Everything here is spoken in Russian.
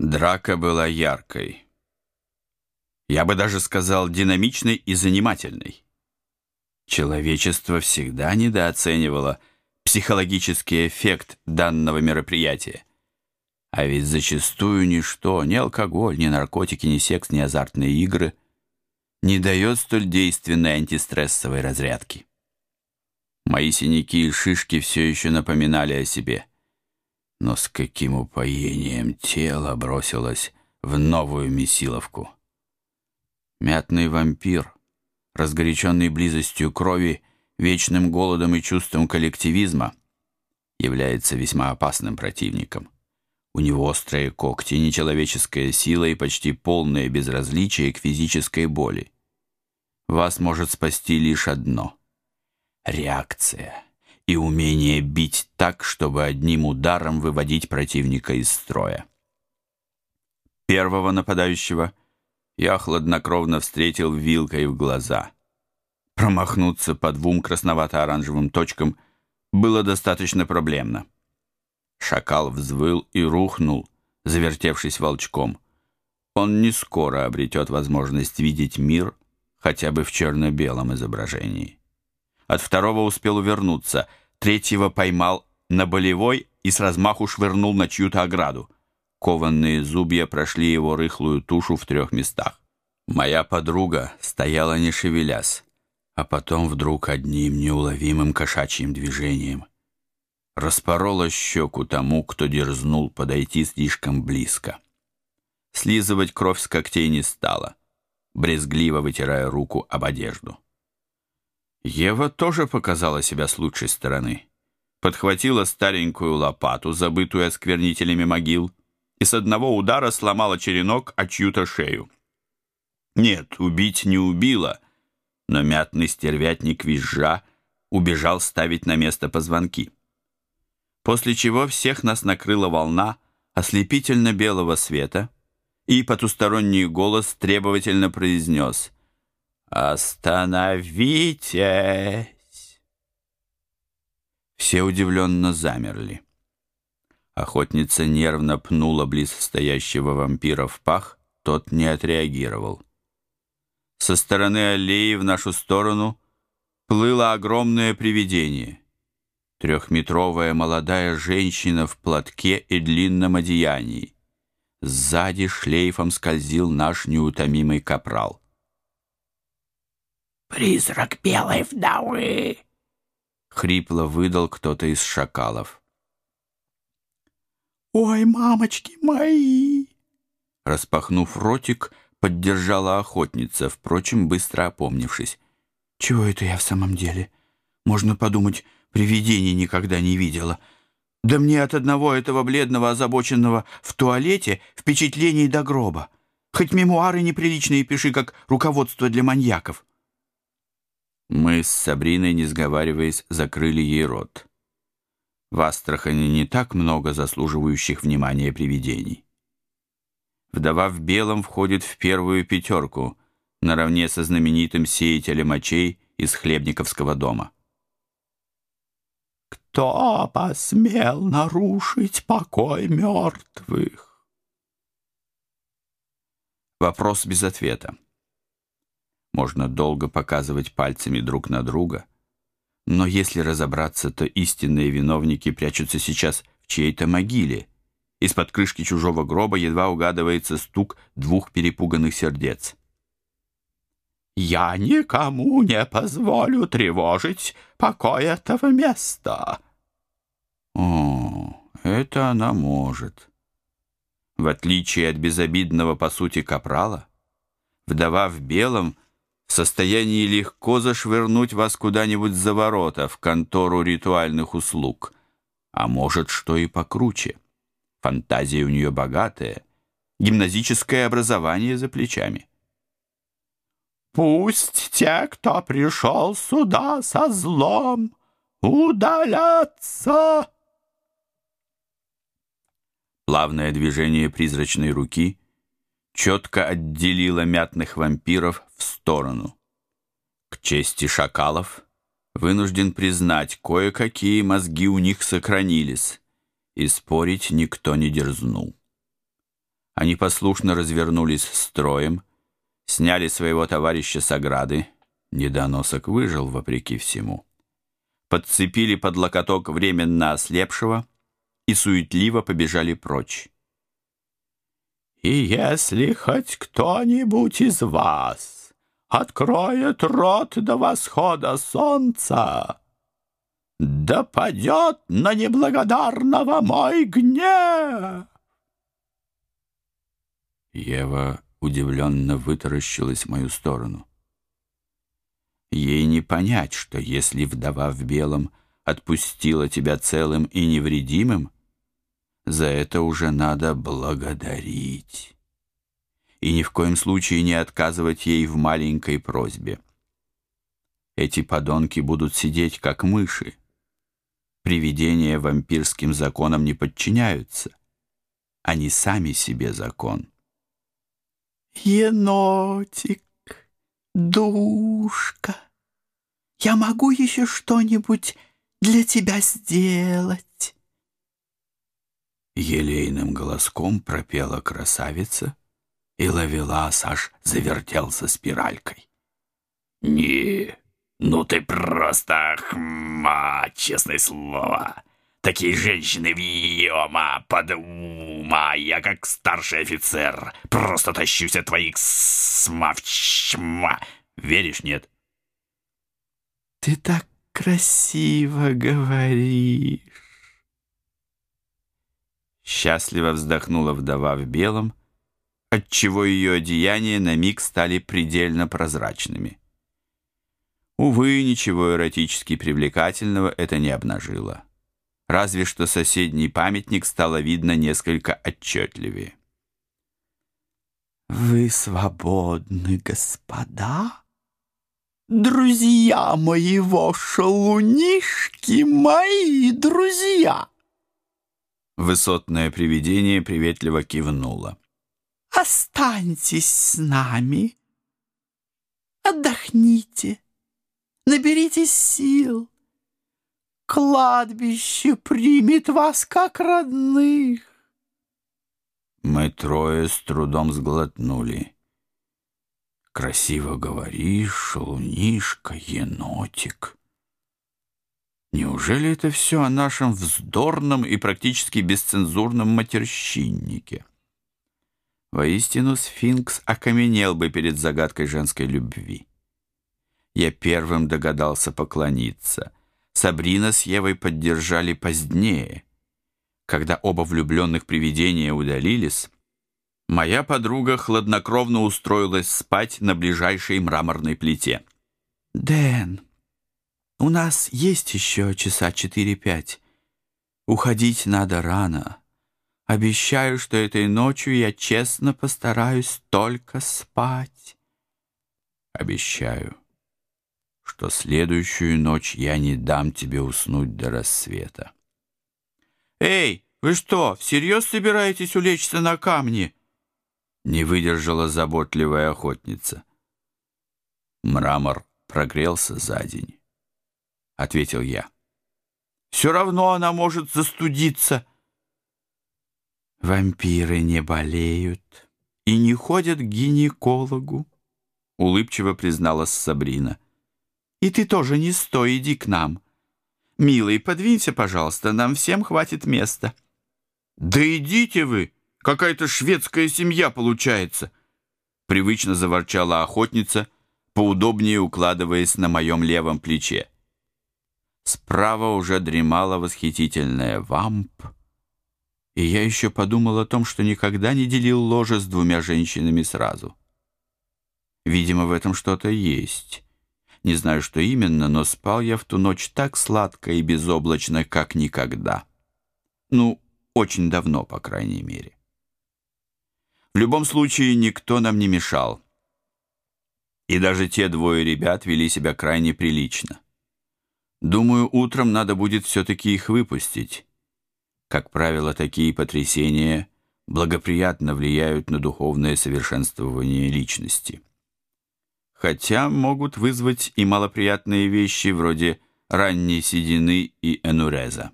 Драка была яркой. Я бы даже сказал динамичной и занимательной. Человечество всегда недооценивало психологический эффект данного мероприятия. А ведь зачастую ничто, ни алкоголь, ни наркотики, ни секс, ни азартные игры не дает столь действенной антистрессовой разрядки. Мои синяки и шишки все еще напоминали о себе но с каким упоением тело бросилось в новую месиловку. Мятный вампир, разгоряченный близостью крови, вечным голодом и чувством коллективизма, является весьма опасным противником. У него острые когти, нечеловеческая сила и почти полное безразличие к физической боли. Вас может спасти лишь одно — реакция и умение бить так, чтобы одним ударом выводить противника из строя. Первого нападающего я хладнокровно встретил вилкой в глаза. Промахнуться по двум красновато-оранжевым точкам было достаточно проблемно. Шакал взвыл и рухнул, завертевшись волчком. Он не скоро обретет возможность видеть мир хотя бы в черно-белом изображении. От второго успел увернуться — Третьего поймал на болевой и с размаху швырнул на чью-то ограду. Кованные зубья прошли его рыхлую тушу в трех местах. Моя подруга стояла не шевелясь, а потом вдруг одним неуловимым кошачьим движением распорола щеку тому, кто дерзнул подойти слишком близко. Слизывать кровь с когтей не стала, брезгливо вытирая руку об одежду. Ева тоже показала себя с лучшей стороны. Подхватила старенькую лопату, забытую осквернителями могил, и с одного удара сломала черенок о чью-то шею. Нет, убить не убила, но мятный стервятник визжа убежал ставить на место позвонки. После чего всех нас накрыла волна ослепительно-белого света, и потусторонний голос требовательно произнес — «Остановитесь!» Все удивленно замерли. Охотница нервно пнула близ стоящего вампира в пах, тот не отреагировал. Со стороны аллеи в нашу сторону плыло огромное привидение. Трехметровая молодая женщина в платке и длинном одеянии. Сзади шлейфом скользил наш неутомимый капрал. «Призрак белой вдовы!» — хрипло выдал кто-то из шакалов. «Ой, мамочки мои!» Распахнув ротик, поддержала охотница, впрочем, быстро опомнившись. «Чего это я в самом деле? Можно подумать, привидений никогда не видела. Да мне от одного этого бледного озабоченного в туалете впечатлений до гроба. Хоть мемуары неприличные пиши, как руководство для маньяков». Мы с Сабриной, не сговариваясь, закрыли ей рот. В Астрахани не так много заслуживающих внимания привидений. Вдова в белом входит в первую пятерку, наравне со знаменитым сеятелем очей из Хлебниковского дома. «Кто посмел нарушить покой мертвых?» Вопрос без ответа. Можно долго показывать пальцами друг на друга. Но если разобраться, то истинные виновники прячутся сейчас в чьей-то могиле. Из-под крышки чужого гроба едва угадывается стук двух перепуганных сердец. «Я никому не позволю тревожить покой этого места!» «О, это она может!» В отличие от безобидного, по сути, капрала, вдова в белом — в состоянии легко зашвырнуть вас куда-нибудь за ворота в контору ритуальных услуг. А может, что и покруче. Фантазия у нее богатая, гимназическое образование за плечами. «Пусть те, кто пришел сюда со злом, удалятся!» Плавное движение призрачной руки четко отделила мятных вампиров в сторону. К чести шакалов вынужден признать, кое-какие мозги у них сохранились, и спорить никто не дерзнул. Они послушно развернулись строем, сняли своего товарища с ограды, недоносок выжил вопреки всему, подцепили под локоток временно ослепшего и суетливо побежали прочь. «И если хоть кто-нибудь из вас откроет рот до восхода солнца, да падет на неблагодарного мой гнев!» Ева удивленно вытаращилась в мою сторону. Ей не понять, что если вдова в белом отпустила тебя целым и невредимым, за это уже надо благодарить. И ни в коем случае не отказывать ей в маленькой просьбе. Эти подонки будут сидеть, как мыши. Привидения вампирским законам не подчиняются. Они сами себе закон. «Енотик, душка, я могу еще что-нибудь для тебя сделать?» Елейным голоском пропела красавица, и Лавелас аж завертелся спиралькой. «Не, ну ты просто хма, честное слово!» Такие женщины, въема, подума, я как старший офицер. Просто тащусь от твоих смавчма. Веришь, нет? Ты так красиво говоришь. Счастливо вздохнула вдова в белом, отчего ее одеяния на миг стали предельно прозрачными. Увы, ничего эротически привлекательного это не обнажило разве что соседний памятник стало видно несколько отчетливее. «Вы свободны, господа? Друзья моего шалунишки, мои друзья!» Высотное привидение приветливо кивнуло. «Останьтесь с нами, отдохните, наберитесь сил» кладбище примет вас как родных. Мы трое с трудом сглотнули. Красиво говоришь, шалунишка, енотик. Неужели это все о нашем вздорном и практически бесцензурном матерщиннике? Воистину, сфинкс окаменел бы перед загадкой женской любви. Я первым догадался поклониться — Сабрина с Евой поддержали позднее. Когда оба влюбленных привидения удалились, моя подруга хладнокровно устроилась спать на ближайшей мраморной плите. «Дэн, у нас есть еще часа четыре-пять. Уходить надо рано. Обещаю, что этой ночью я честно постараюсь только спать». «Обещаю» что следующую ночь я не дам тебе уснуть до рассвета. «Эй, вы что, всерьез собираетесь улечься на камни?» Не выдержала заботливая охотница. «Мрамор прогрелся за день», — ответил я. «Все равно она может застудиться». «Вампиры не болеют и не ходят к гинекологу», — улыбчиво призналась Сабрина. И ты тоже не стой, иди к нам. Милый, подвинься, пожалуйста, нам всем хватит места. Да идите вы, какая-то шведская семья получается. Привычно заворчала охотница, поудобнее укладываясь на моем левом плече. Справа уже дремала восхитительная вамп, и я еще подумал о том, что никогда не делил ложе с двумя женщинами сразу. Видимо, в этом что-то есть. Не знаю, что именно, но спал я в ту ночь так сладко и безоблачно, как никогда. Ну, очень давно, по крайней мере. В любом случае, никто нам не мешал. И даже те двое ребят вели себя крайне прилично. Думаю, утром надо будет все-таки их выпустить. Как правило, такие потрясения благоприятно влияют на духовное совершенствование личности хотя могут вызвать и малоприятные вещи вроде ранней седины и энуреза.